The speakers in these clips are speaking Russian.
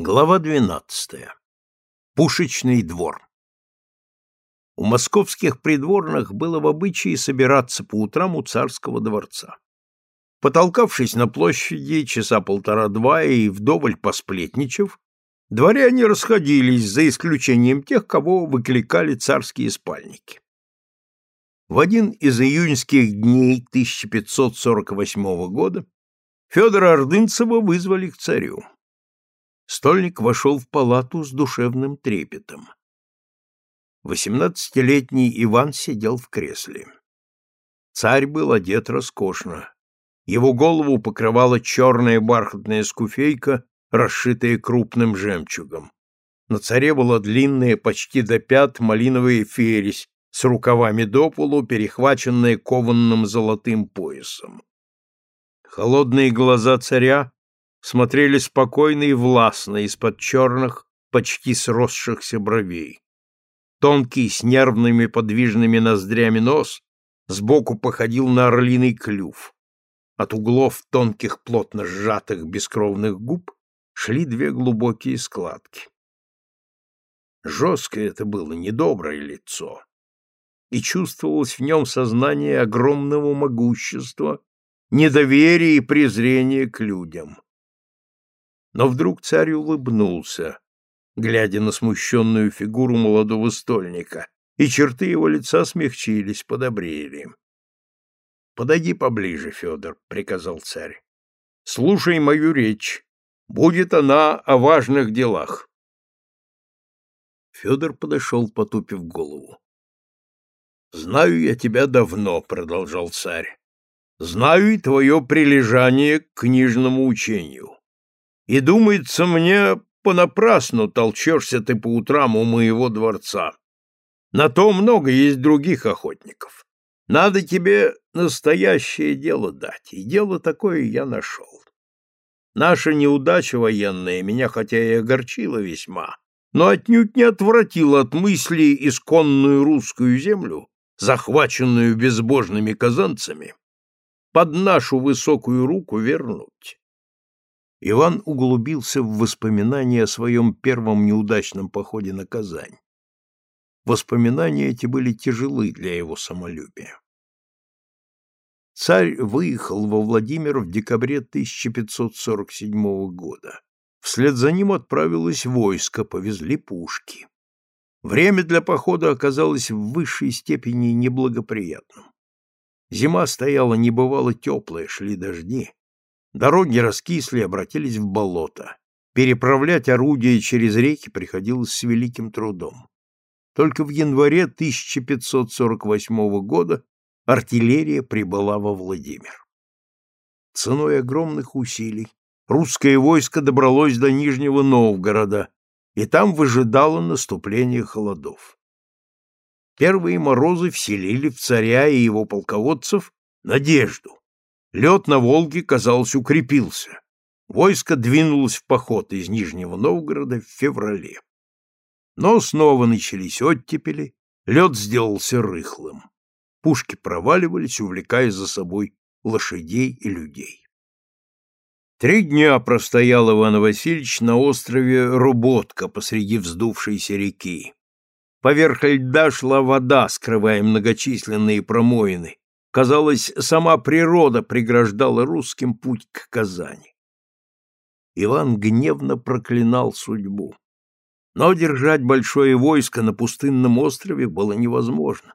Глава 12. Пушечный двор. У московских придворных было в обычае собираться по утрам у царского дворца. Потолкавшись на площади часа полтора-два и вдоволь посплетничав, дворяне расходились, за исключением тех, кого выкликали царские спальники. В один из июньских дней 1548 года Федора Ордынцева вызвали к царю. Стольник вошел в палату с душевным трепетом. Восемнадцатилетний Иван сидел в кресле. Царь был одет роскошно. Его голову покрывала черная бархатная скуфейка, расшитая крупным жемчугом. На царе была длинная, почти до пят, малиновая фересь с рукавами до полу, перехваченная кованным золотым поясом. Холодные глаза царя смотрели спокойно и властно из-под черных, почти сросшихся бровей. Тонкий, с нервными подвижными ноздрями нос сбоку походил на орлиный клюв. От углов тонких, плотно сжатых бескровных губ шли две глубокие складки. Жесткое это было, недоброе лицо, и чувствовалось в нем сознание огромного могущества, недоверия и презрения к людям. Но вдруг царь улыбнулся, глядя на смущенную фигуру молодого стольника, и черты его лица смягчились, подобрели. «Подойди поближе, Федор», — приказал царь. «Слушай мою речь. Будет она о важных делах». Федор подошел, потупив голову. «Знаю я тебя давно», — продолжал царь. «Знаю и твое прилежание к книжному учению. И, думается мне, понапрасну толчешься ты по утрам у моего дворца. На то много есть других охотников. Надо тебе настоящее дело дать, и дело такое я нашел. Наша неудача военная меня хотя и огорчила весьма, но отнюдь не отвратила от мысли исконную русскую землю, захваченную безбожными казанцами, под нашу высокую руку вернуть. Иван углубился в воспоминания о своем первом неудачном походе на Казань. Воспоминания эти были тяжелы для его самолюбия. Царь выехал во Владимир в декабре 1547 года. Вслед за ним отправилось войско, повезли пушки. Время для похода оказалось в высшей степени неблагоприятным. Зима стояла небывало теплая, шли дожди. Дороги раскисли, обратились в болото. Переправлять орудия через реки приходилось с великим трудом. Только в январе 1548 года артиллерия прибыла во Владимир. Ценой огромных усилий русское войско добралось до Нижнего Новгорода, и там выжидало наступление холодов. Первые морозы вселили в царя и его полководцев надежду. Лед на Волге, казалось, укрепился. Войско двинулось в поход из Нижнего Новгорода в феврале. Но снова начались оттепели, лед сделался рыхлым. Пушки проваливались, увлекая за собой лошадей и людей. Три дня простоял Иван Васильевич на острове Руботка посреди вздувшейся реки. Поверх льда шла вода, скрывая многочисленные промоины, Казалось, сама природа преграждала русским путь к Казани. Иван гневно проклинал судьбу. Но держать большое войско на пустынном острове было невозможно.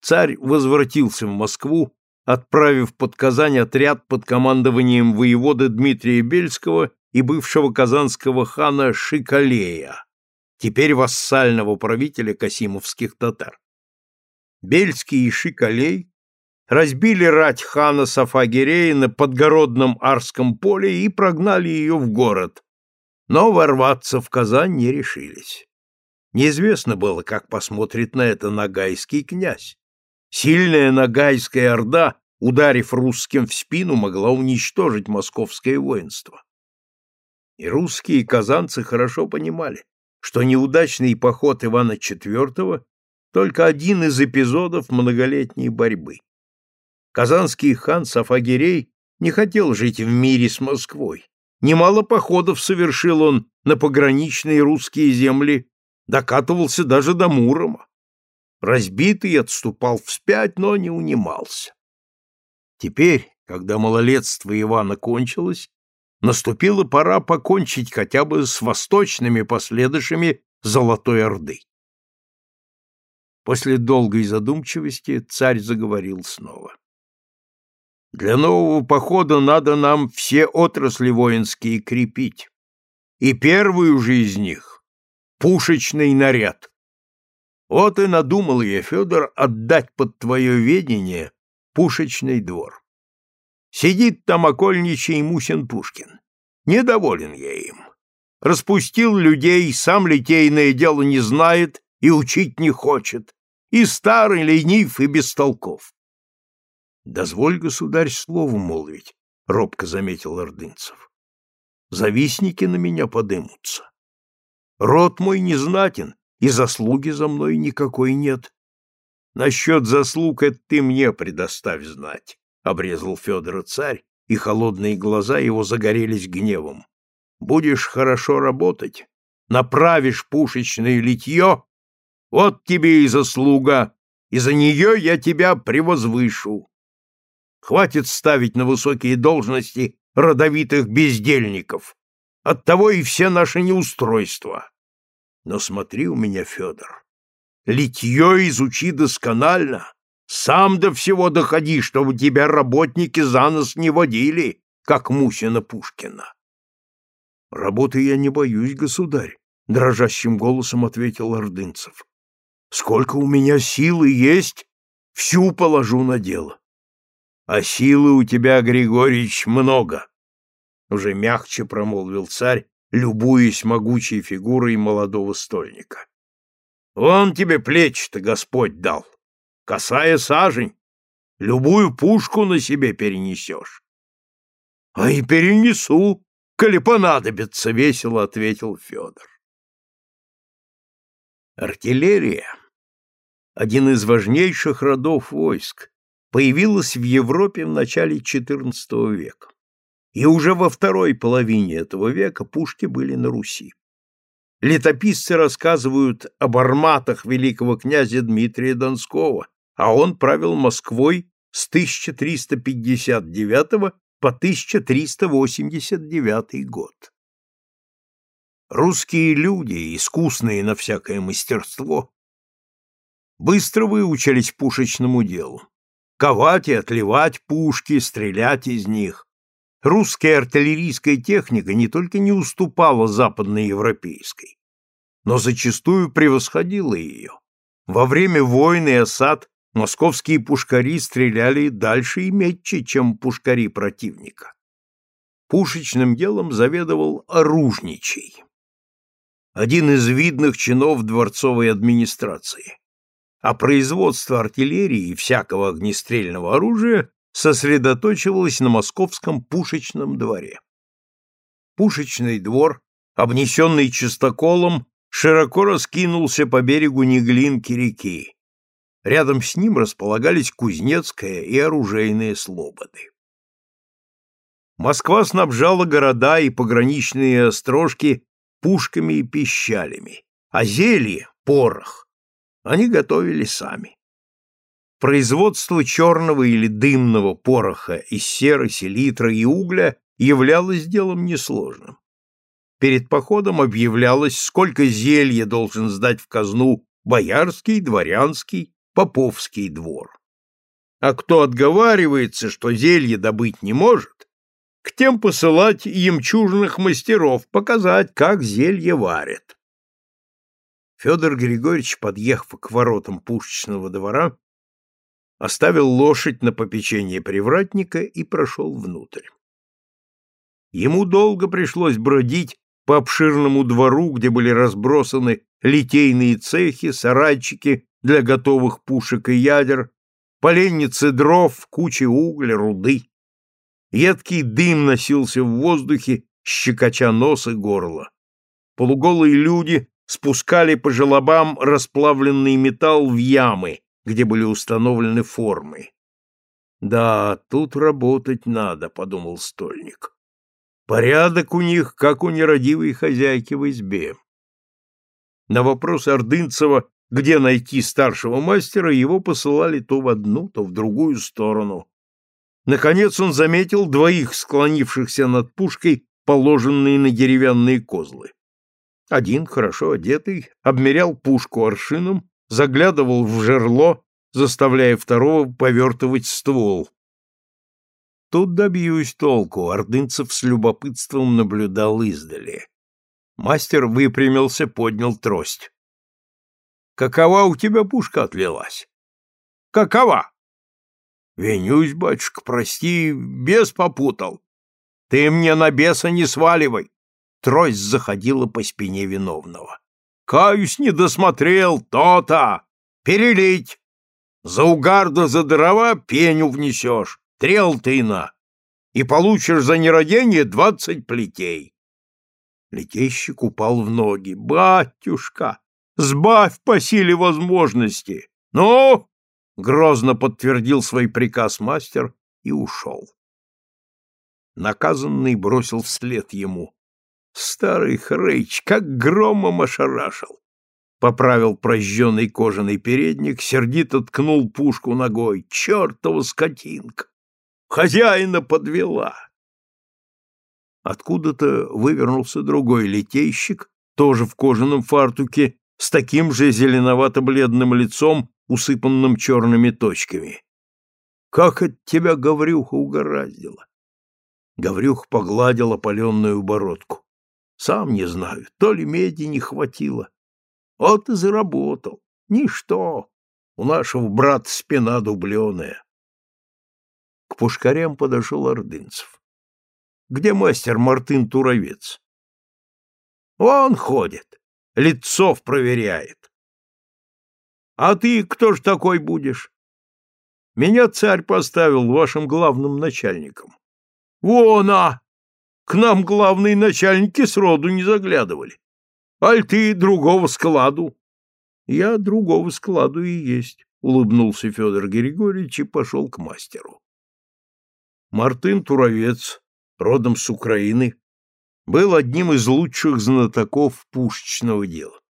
Царь возвратился в Москву, отправив под Казань отряд под командованием воевода Дмитрия Бельского и бывшего казанского хана Шикалея, теперь вассального правителя касимовских татар. Бельский и Шикалей разбили рать хана Сафагирея на подгородном Арском поле и прогнали ее в город, но ворваться в Казань не решились. Неизвестно было, как посмотрит на это нагайский князь. Сильная нагайская орда, ударив русским в спину, могла уничтожить московское воинство. И русские и казанцы хорошо понимали, что неудачный поход Ивана IV только один из эпизодов многолетней борьбы. Казанский хан Сафагирей не хотел жить в мире с Москвой. Немало походов совершил он на пограничные русские земли, докатывался даже до Мурома. Разбитый отступал вспять, но не унимался. Теперь, когда малолетство Ивана кончилось, наступила пора покончить хотя бы с восточными последующими Золотой Орды. После долгой задумчивости царь заговорил снова. Для нового похода надо нам все отрасли воинские крепить. И первую же из них — пушечный наряд. Вот и надумал я, Федор, отдать под твое ведение пушечный двор. Сидит там окольничий Мусин Пушкин. Недоволен я им. Распустил людей, сам литейное дело не знает и учить не хочет. И старый, ленив и бестолков. Дозволь, государь, слову молвить, — робко заметил Ордынцев. Завистники на меня подымутся. Род мой незнатен, и заслуги за мной никакой нет. Насчет заслуг это ты мне предоставь знать, — обрезал Федора царь, и холодные глаза его загорелись гневом. Будешь хорошо работать, направишь пушечное литье, вот тебе и заслуга, и за нее я тебя превозвышу. Хватит ставить на высокие должности родовитых бездельников. Оттого и все наши неустройства. Но смотри у меня, Федор, литье изучи досконально, сам до всего доходи, чтобы тебя работники за нос не водили, как Мусина Пушкина. Работы я не боюсь, государь, дрожащим голосом ответил Ордынцев. Сколько у меня силы есть, всю положу на дело. А силы у тебя, Григорьевич, много. Уже мягче промолвил царь, любуясь могучей фигурой молодого стольника. Вон тебе плечи-то Господь дал. Косая сажень. Любую пушку на себе перенесешь. — А и перенесу, коли понадобится, — весело ответил Федор. Артиллерия — один из важнейших родов войск, появилась в Европе в начале XIV века. И уже во второй половине этого века пушки были на Руси. Летописцы рассказывают об арматах великого князя Дмитрия Донского, а он правил Москвой с 1359 по 1389 год. Русские люди, искусные на всякое мастерство, быстро выучились пушечному делу ковать и отливать пушки, стрелять из них. Русская артиллерийская техника не только не уступала западноевропейской, но зачастую превосходила ее. Во время войны и осад московские пушкари стреляли дальше и метче, чем пушкари противника. Пушечным делом заведовал оружничий, один из видных чинов дворцовой администрации а производство артиллерии и всякого огнестрельного оружия сосредоточивалось на московском пушечном дворе. Пушечный двор, обнесенный чистоколом, широко раскинулся по берегу Неглинки реки. Рядом с ним располагались Кузнецкая и оружейные слободы. Москва снабжала города и пограничные острожки пушками и пищалями, а зелье, порох, они готовили сами. Производство черного или дымного пороха из серы, селитра и угля являлось делом несложным. Перед походом объявлялось, сколько зелья должен сдать в казну боярский, дворянский, поповский двор. А кто отговаривается, что зелье добыть не может, к тем посылать ямчужных мастеров показать, как зелье варят. Федор Григорьевич, подъехав к воротам пушечного двора, оставил лошадь на попечение привратника и прошел внутрь. Ему долго пришлось бродить по обширному двору, где были разбросаны литейные цехи, сарайчики для готовых пушек и ядер, поленницы дров, кучи угля, руды. Едкий дым носился в воздухе, щекоча нос и горло. Полуголые люди спускали по желобам расплавленный металл в ямы, где были установлены формы. «Да, тут работать надо», — подумал стольник. Порядок у них, как у нерадивой хозяйки в избе. На вопрос Ордынцева, где найти старшего мастера, его посылали то в одну, то в другую сторону. Наконец он заметил двоих склонившихся над пушкой, положенные на деревянные козлы. Один, хорошо одетый, обмерял пушку аршином, заглядывал в жерло, заставляя второго повертывать ствол. Тут добьюсь толку, Ордынцев с любопытством наблюдал издали. Мастер выпрямился, поднял трость. «Какова у тебя пушка отлилась?» «Какова?» «Винюсь, батюшка, прости, бес попутал. Ты мне на беса не сваливай!» Трость заходила по спине виновного. «Каюсь, не досмотрел, то-то! Перелить! За угар да за дрова пеню внесешь, трел ты на, и получишь за нерадение двадцать плетей!» Летейщик упал в ноги. «Батюшка, сбавь по силе возможности! Ну!» Грозно подтвердил свой приказ мастер и ушел. Наказанный бросил вслед ему. Старый хрыч, как громом ошарашил. Поправил прожженный кожаный передник, сердито ткнул пушку ногой. Чертова скотинка! Хозяина подвела! Откуда-то вывернулся другой летейщик, тоже в кожаном фартуке, с таким же зеленовато-бледным лицом, усыпанным черными точками. «Как от тебя Гаврюха угораздило!» Гаврюх погладил опаленную бородку. «Сам не знаю, то ли меди не хватило. Вот и заработал. Ничто. У нашего брата спина дубленая». К пушкарям подошел Ордынцев. Где мастер Мартын Туровец? Он ходит, лицов проверяет. А ты кто ж такой будешь? Меня царь поставил вашим главным начальником. Вон, а! К нам главные начальники сроду не заглядывали. Аль ты другого складу? Я другого складу и есть, улыбнулся Федор Григорьевич и пошел к мастеру. Мартын Туровец родом с Украины, был одним из лучших знатоков пушечного дела.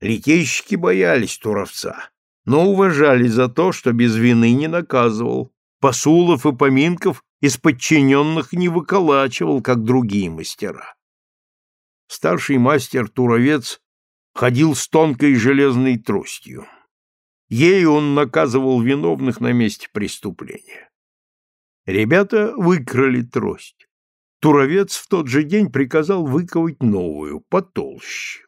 Литейщики боялись Туровца, но уважали за то, что без вины не наказывал, посулов и поминков из подчиненных не выколачивал, как другие мастера. Старший мастер Туровец ходил с тонкой железной тростью. Ею он наказывал виновных на месте преступления. Ребята выкрали трость. Туровец в тот же день приказал выковать новую, потолще.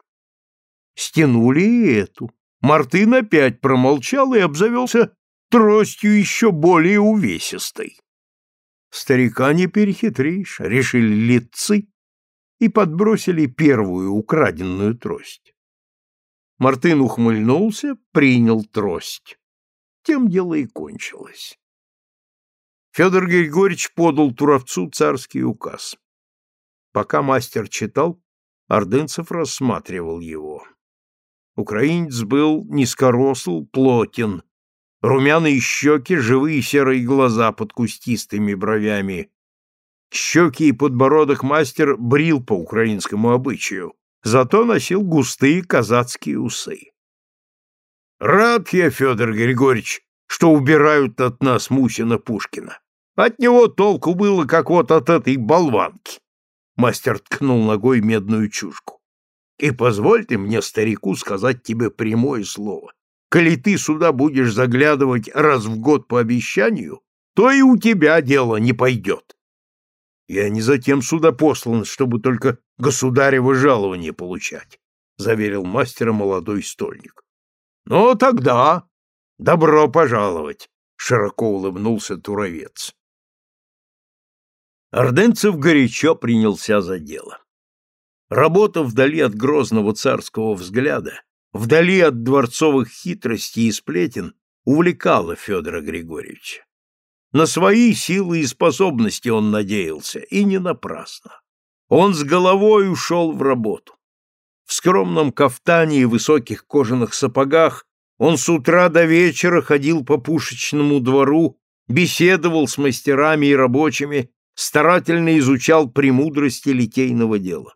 Стянули и эту. Мартын опять промолчал и обзавелся тростью еще более увесистой. Старика не перехитришь, решили лицы и подбросили первую украденную трость. Мартын ухмыльнулся, принял трость. Тем дело и кончилось. Федор Григорьевич подал Туровцу царский указ. Пока мастер читал, Ордынцев рассматривал его. Украинец был низкоросл, плотен, румяные щеки, живые серые глаза под кустистыми бровями. Щеки и подбородок мастер брил по украинскому обычаю, зато носил густые казацкие усы. «Рад я, Федор Григорьевич, что убирают от нас Мусина Пушкина. От него толку было, как вот от этой болванки. Мастер ткнул ногой медную чушку. И позвольте мне, старику, сказать тебе прямое слово. Коли ты сюда будешь заглядывать раз в год по обещанию, то и у тебя дело не пойдет. Я не затем сюда послан, чтобы только государево жалование получать, заверил мастера молодой стольник. Ну тогда добро пожаловать, широко улыбнулся туровец. Орденцев горячо принялся за дело. Работа вдали от грозного царского взгляда, вдали от дворцовых хитростей и сплетен, увлекала Федора Григорьевича. На свои силы и способности он надеялся, и не напрасно. Он с головой ушел в работу. В скромном кафтане и высоких кожаных сапогах он с утра до вечера ходил по пушечному двору, беседовал с мастерами и рабочими, старательно изучал премудрости литейного дела.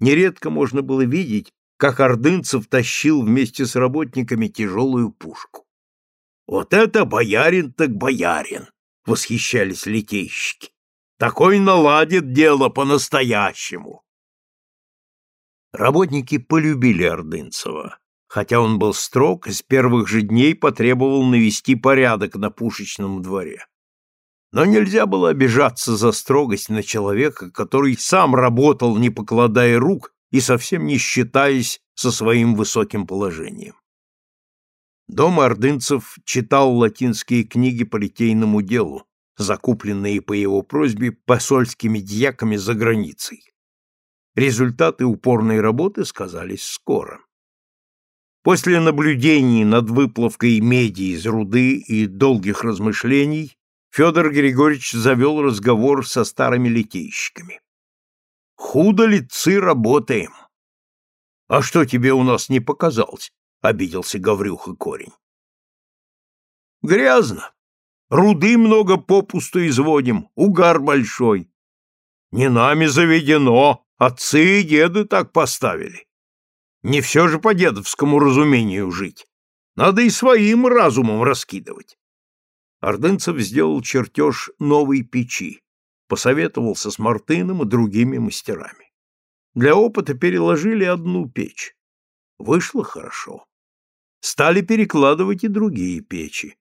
Нередко можно было видеть, как Ордынцев тащил вместе с работниками тяжелую пушку. «Вот это боярин так боярин!» — восхищались литейщики. «Такой наладит дело по-настоящему!» Работники полюбили Ордынцева, хотя он был строг и с первых же дней потребовал навести порядок на пушечном дворе. Но нельзя было обижаться за строгость на человека, который сам работал, не покладая рук и совсем не считаясь со своим высоким положением. Дом ордынцев читал латинские книги по литейному делу, закупленные по его просьбе посольскими дьяками за границей. Результаты упорной работы сказались скоро. После наблюдений над выплавкой меди из руды и долгих размышлений Федор Григорьевич завел разговор со старыми литейщиками. «Худо лицы работаем!» «А что тебе у нас не показалось?» — обиделся Гаврюха корень. «Грязно. Руды много попусту изводим, угар большой. Не нами заведено, отцы и деды так поставили. Не все же по дедовскому разумению жить. Надо и своим разумом раскидывать. Ордынцев сделал чертеж новой печи, посоветовался с Мартыном и другими мастерами. Для опыта переложили одну печь. Вышло хорошо. Стали перекладывать и другие печи.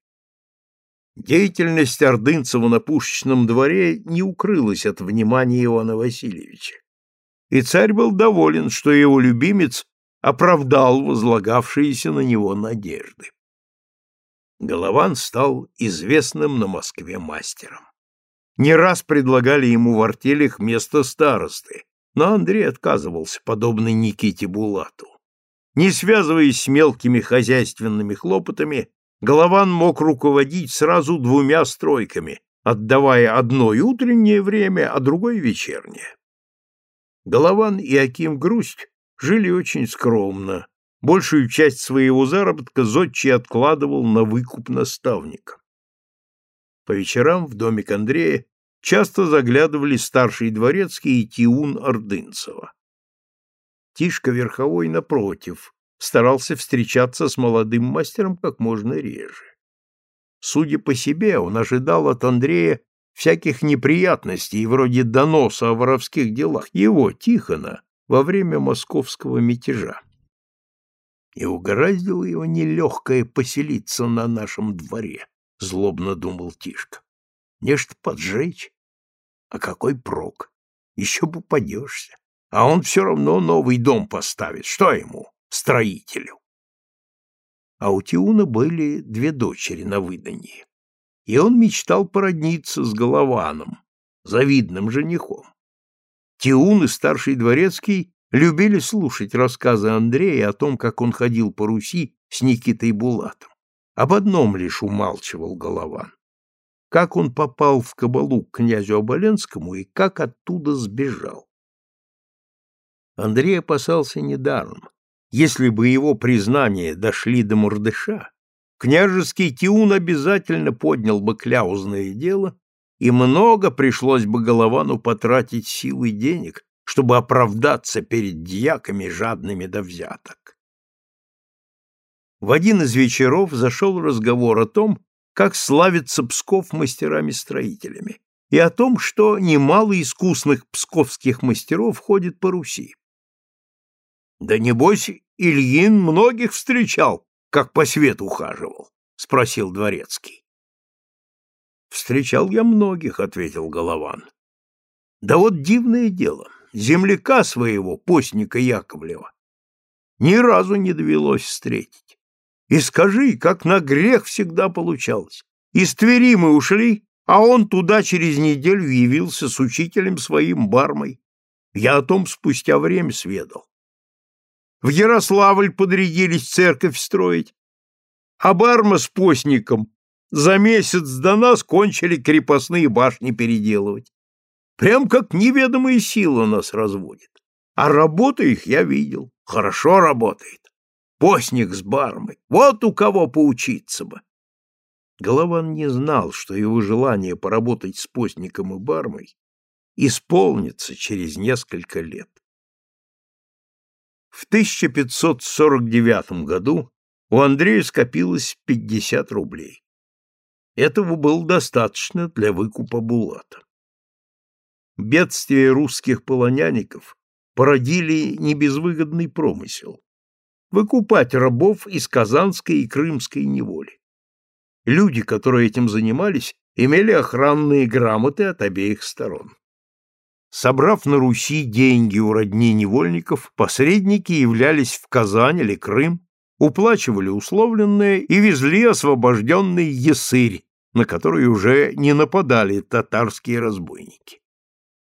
Деятельность Ордынцева на пушечном дворе не укрылась от внимания Ивана Васильевича. И царь был доволен, что его любимец оправдал возлагавшиеся на него надежды. Голован стал известным на Москве мастером. Не раз предлагали ему в артелях место старосты, но Андрей отказывался, подобно Никите Булату. Не связываясь с мелкими хозяйственными хлопотами, Голован мог руководить сразу двумя стройками, отдавая одной утреннее время, а другой вечернее. Голован и Аким Грусть жили очень скромно, Большую часть своего заработка Зодчий откладывал на выкуп наставника. По вечерам в домик Андрея часто заглядывали старший дворецкий и Тиун Ордынцева. Тишка Верховой, напротив, старался встречаться с молодым мастером как можно реже. Судя по себе, он ожидал от Андрея всяких неприятностей, вроде доноса о воровских делах его, Тихона, во время московского мятежа. И угораздило его нелегкое поселиться на нашем дворе, — злобно думал Тишка. Нечто поджечь. А какой прок? Еще попадешься. А он все равно новый дом поставит. Что ему, строителю? А у Тиуна были две дочери на выданье. И он мечтал породниться с Голованом, завидным женихом. Тиун и старший дворецкий любили слушать рассказы Андрея о том, как он ходил по Руси с Никитой Булатом. Об одном лишь умалчивал Голован. Как он попал в кабалу к князю Оболенскому и как оттуда сбежал. Андрей опасался недаром. Если бы его признания дошли до Мурдыша, княжеский Тиун обязательно поднял бы кляузное дело, и много пришлось бы Головану потратить сил и денег, чтобы оправдаться перед дьяками, жадными до взяток. В один из вечеров зашел разговор о том, как славится Псков мастерами-строителями, и о том, что немало искусных псковских мастеров ходит по Руси. «Да небось, Ильин многих встречал, как по свету ухаживал?» — спросил Дворецкий. «Встречал я многих», — ответил Голован. «Да вот дивное дело земляка своего, постника Яковлева, ни разу не довелось встретить. И скажи, как на грех всегда получалось. Из Твери мы ушли, а он туда через неделю явился с учителем своим бармой. Я о том спустя время сведал. В Ярославль подрядились церковь строить, а барма с постником за месяц до нас кончили крепостные башни переделывать. Прям как неведомая сила нас разводит. А работа их я видел. Хорошо работает. Постник с бармой. Вот у кого поучиться бы. Голован не знал, что его желание поработать с постником и бармой исполнится через несколько лет. В 1549 году у Андрея скопилось 50 рублей. Этого было достаточно для выкупа Булата. Бедствия русских полонянников породили небезвыгодный промысел – выкупать рабов из казанской и крымской неволи. Люди, которые этим занимались, имели охранные грамоты от обеих сторон. Собрав на Руси деньги у родни невольников, посредники являлись в Казань или Крым, уплачивали условленное и везли освобожденный Ясырь, на который уже не нападали татарские разбойники.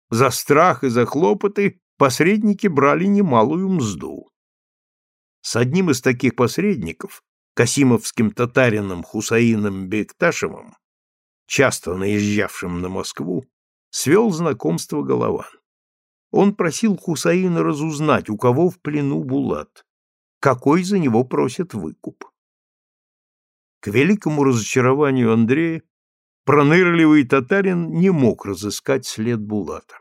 За страх и за хлопоты посредники брали немалую мзду. С одним из таких посредников, касимовским татарином Хусаином Бекташевым, часто наезжавшим на Москву, свел знакомство Голован. Он просил Хусаина разузнать, у кого в плену Булат, какой за него просят выкуп. К великому разочарованию Андрея пронырливый татарин не мог разыскать след Булата.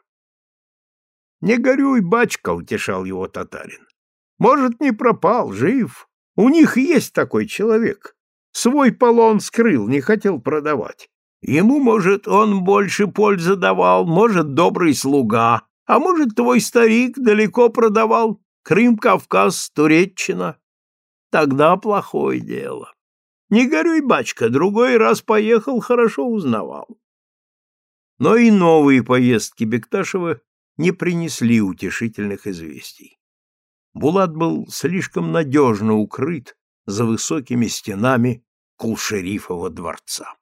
«Не горюй, бачка!» — утешал его татарин. «Может, не пропал, жив. У них есть такой человек. Свой полон скрыл, не хотел продавать. Ему, может, он больше пользы давал, может, добрый слуга, а может, твой старик далеко продавал, Крым, Кавказ, Туреччина. Тогда плохое дело. Не горюй, бачка, другой раз поехал, хорошо узнавал. Но и новые поездки Бекташева не принесли утешительных известий. Булат был слишком надежно укрыт за высокими стенами Кулшерифова дворца.